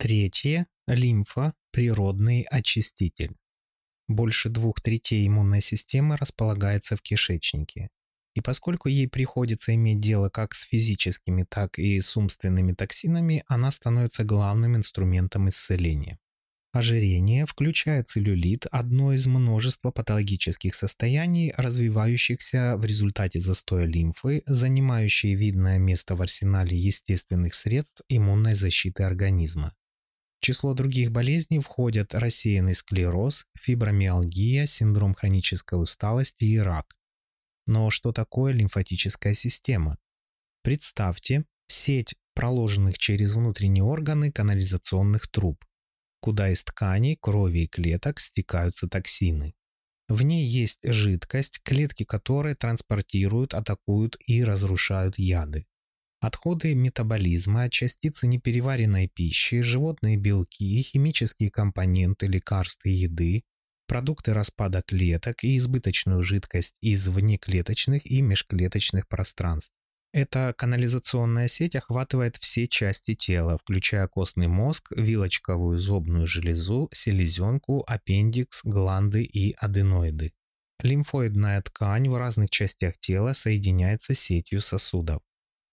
Третье – лимфа, природный очиститель. Больше двух третей иммунной системы располагается в кишечнике. И поскольку ей приходится иметь дело как с физическими, так и с умственными токсинами, она становится главным инструментом исцеления. Ожирение, включая целлюлит, одно из множества патологических состояний, развивающихся в результате застоя лимфы, занимающие видное место в арсенале естественных средств иммунной защиты организма число других болезней входят рассеянный склероз, фибромиалгия, синдром хронической усталости и рак. Но что такое лимфатическая система? Представьте сеть проложенных через внутренние органы канализационных труб, куда из тканей, крови и клеток стекаются токсины. В ней есть жидкость, клетки которой транспортируют, атакуют и разрушают яды. Отходы метаболизма, частицы непереваренной пищи, животные белки, химические компоненты лекарств и еды, продукты распада клеток и избыточную жидкость из внеклеточных и межклеточных пространств. Эта канализационная сеть охватывает все части тела, включая костный мозг, вилочковую зубную железу, селезенку, аппендикс, гланды и аденоиды. Лимфоидная ткань в разных частях тела соединяется сетью сосудов.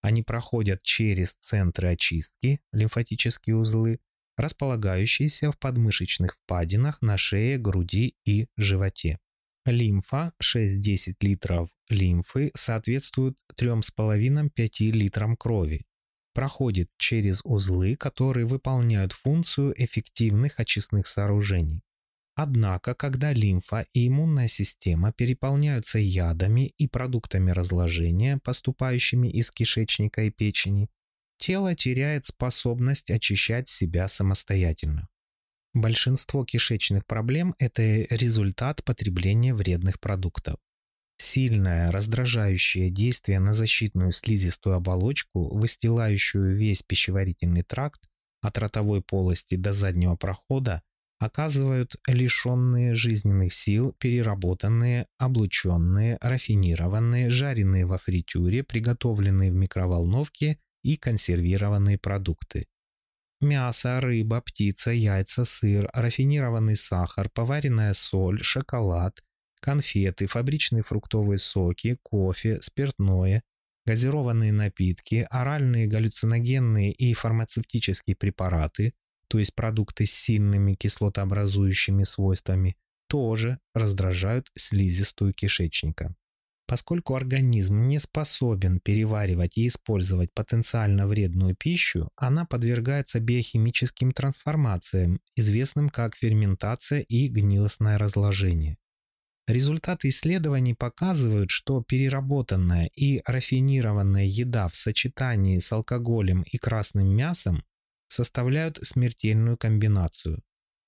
Они проходят через центры очистки, лимфатические узлы, располагающиеся в подмышечных впадинах на шее, груди и животе. Лимфа 6-10 литров лимфы соответствует 3,5-5 литрам крови. Проходит через узлы, которые выполняют функцию эффективных очистных сооружений. Однако, когда лимфа и иммунная система переполняются ядами и продуктами разложения, поступающими из кишечника и печени, тело теряет способность очищать себя самостоятельно. Большинство кишечных проблем – это результат потребления вредных продуктов. Сильное раздражающее действие на защитную слизистую оболочку, выстилающую весь пищеварительный тракт от ротовой полости до заднего прохода, оказывают лишенные жизненных сил, переработанные, облученные, рафинированные, жареные во фритюре, приготовленные в микроволновке и консервированные продукты. Мясо, рыба, птица, яйца, сыр, рафинированный сахар, поваренная соль, шоколад, конфеты, фабричные фруктовые соки, кофе, спиртное, газированные напитки, оральные галлюциногенные и фармацевтические препараты – то есть продукты с сильными кислотообразующими свойствами, тоже раздражают слизистую кишечника. Поскольку организм не способен переваривать и использовать потенциально вредную пищу, она подвергается биохимическим трансформациям, известным как ферментация и гнилостное разложение. Результаты исследований показывают, что переработанная и рафинированная еда в сочетании с алкоголем и красным мясом составляют смертельную комбинацию.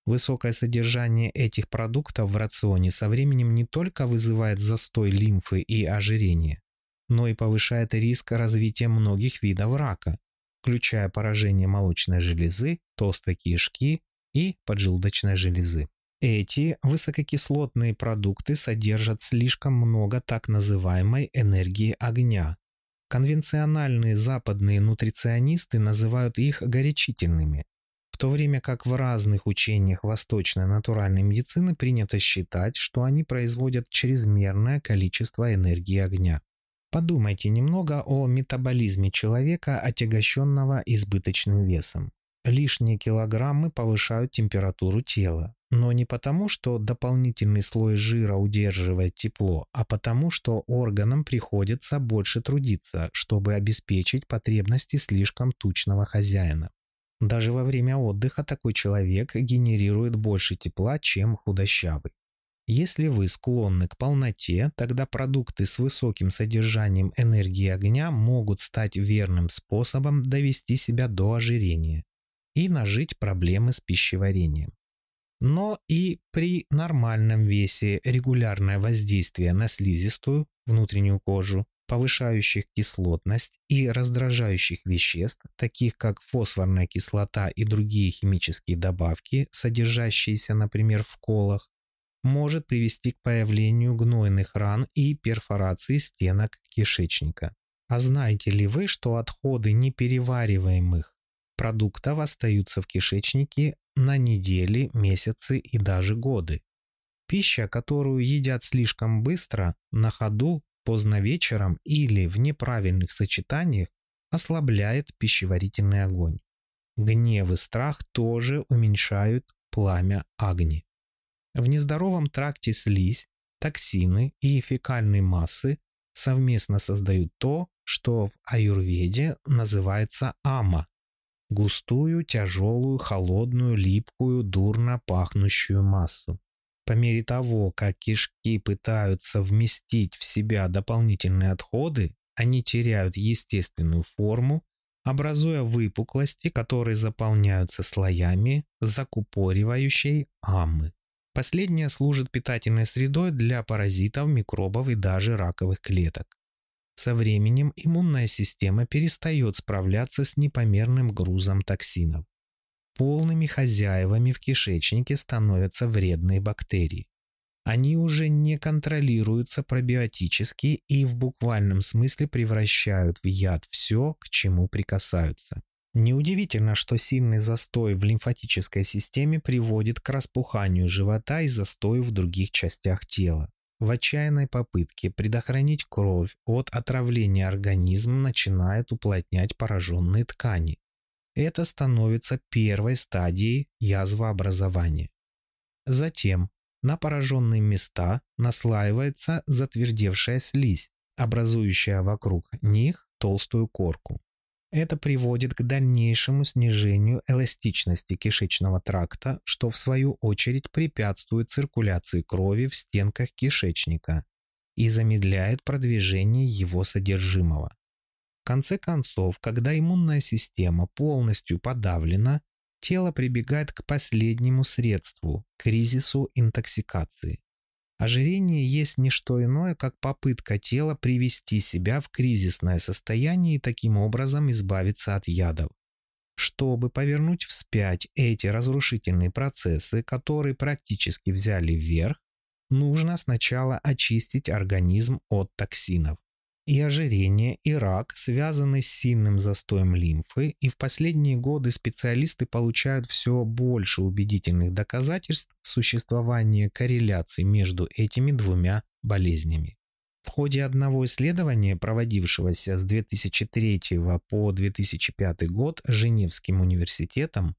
Высокое содержание этих продуктов в рационе со временем не только вызывает застой лимфы и ожирение, но и повышает риск развития многих видов рака, включая поражение молочной железы, толстой кишки и поджелудочной железы. Эти высококислотные продукты содержат слишком много так называемой энергии огня, Конвенциональные западные нутриционисты называют их горячительными, в то время как в разных учениях восточной натуральной медицины принято считать, что они производят чрезмерное количество энергии огня. Подумайте немного о метаболизме человека, отягощенного избыточным весом. Лишние килограммы повышают температуру тела, но не потому, что дополнительный слой жира удерживает тепло, а потому, что органам приходится больше трудиться, чтобы обеспечить потребности слишком тучного хозяина. Даже во время отдыха такой человек генерирует больше тепла, чем худощавый. Если вы склонны к полноте, тогда продукты с высоким содержанием энергии огня могут стать верным способом довести себя до ожирения и нажить проблемы с пищеварением но и при нормальном весе регулярное воздействие на слизистую, внутреннюю кожу, повышающих кислотность и раздражающих веществ, таких как фосфорная кислота и другие химические добавки, содержащиеся, например, в колах, может привести к появлению гнойных ран и перфорации стенок кишечника. А знаете ли вы, что отходы неперевариваемых продуктов остаются в кишечнике на недели, месяцы и даже годы. Пища, которую едят слишком быстро, на ходу, поздно вечером или в неправильных сочетаниях, ослабляет пищеварительный огонь. Гнев и страх тоже уменьшают пламя огни. В нездоровом тракте слизь, токсины и фекальные массы совместно создают то, что в аюрведе называется ама густую, тяжелую, холодную, липкую, дурно пахнущую массу. По мере того, как кишки пытаются вместить в себя дополнительные отходы, они теряют естественную форму, образуя выпуклости, которые заполняются слоями закупоривающей аммы. Последняя служит питательной средой для паразитов, микробов и даже раковых клеток. Со временем иммунная система перестает справляться с непомерным грузом токсинов. Полными хозяевами в кишечнике становятся вредные бактерии. Они уже не контролируются пробиотически и в буквальном смысле превращают в яд все, к чему прикасаются. Неудивительно, что сильный застой в лимфатической системе приводит к распуханию живота и застою в других частях тела. В отчаянной попытке предохранить кровь от отравления организм начинает уплотнять пораженные ткани. Это становится первой стадией язвообразования. Затем на пораженные места наслаивается затвердевшая слизь, образующая вокруг них толстую корку. Это приводит к дальнейшему снижению эластичности кишечного тракта, что в свою очередь препятствует циркуляции крови в стенках кишечника и замедляет продвижение его содержимого. В конце концов, когда иммунная система полностью подавлена, тело прибегает к последнему средству – кризису интоксикации. Ожирение есть не что иное, как попытка тела привести себя в кризисное состояние и таким образом избавиться от ядов. Чтобы повернуть вспять эти разрушительные процессы, которые практически взяли вверх, нужно сначала очистить организм от токсинов и ожирение, и рак связаны с сильным застоем лимфы, и в последние годы специалисты получают все больше убедительных доказательств существования корреляции между этими двумя болезнями. В ходе одного исследования, проводившегося с 2003 по 2005 год Женевским университетом,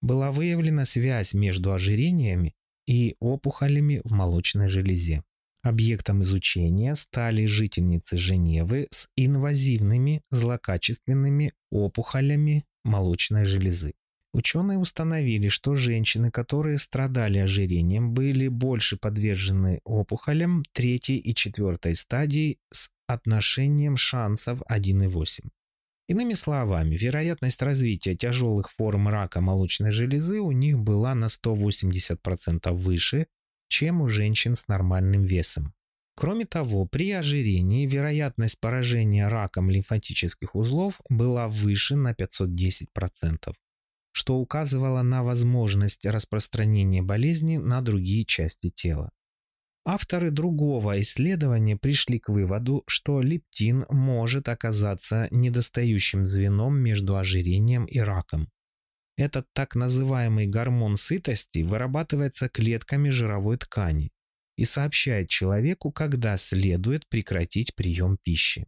была выявлена связь между ожирениями и опухолями в молочной железе. Объектом изучения стали жительницы Женевы с инвазивными злокачественными опухолями молочной железы. Ученые установили, что женщины, которые страдали ожирением, были больше подвержены опухолям третьей и четвертой стадии с отношением шансов 1,8. Иными словами, вероятность развития тяжелых форм рака молочной железы у них была на 180% выше, чем у женщин с нормальным весом. Кроме того, при ожирении вероятность поражения раком лимфатических узлов была выше на 510%, что указывало на возможность распространения болезни на другие части тела. Авторы другого исследования пришли к выводу, что лептин может оказаться недостающим звеном между ожирением и раком. Этот так называемый гормон сытости вырабатывается клетками жировой ткани и сообщает человеку, когда следует прекратить прием пищи.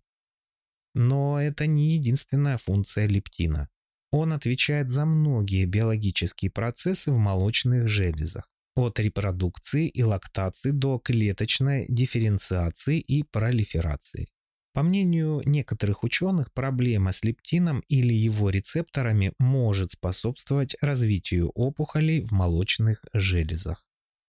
Но это не единственная функция лептина. Он отвечает за многие биологические процессы в молочных железах, от репродукции и лактации до клеточной дифференциации и пролиферации. По мнению некоторых ученых, проблема с лептином или его рецепторами может способствовать развитию опухолей в молочных железах.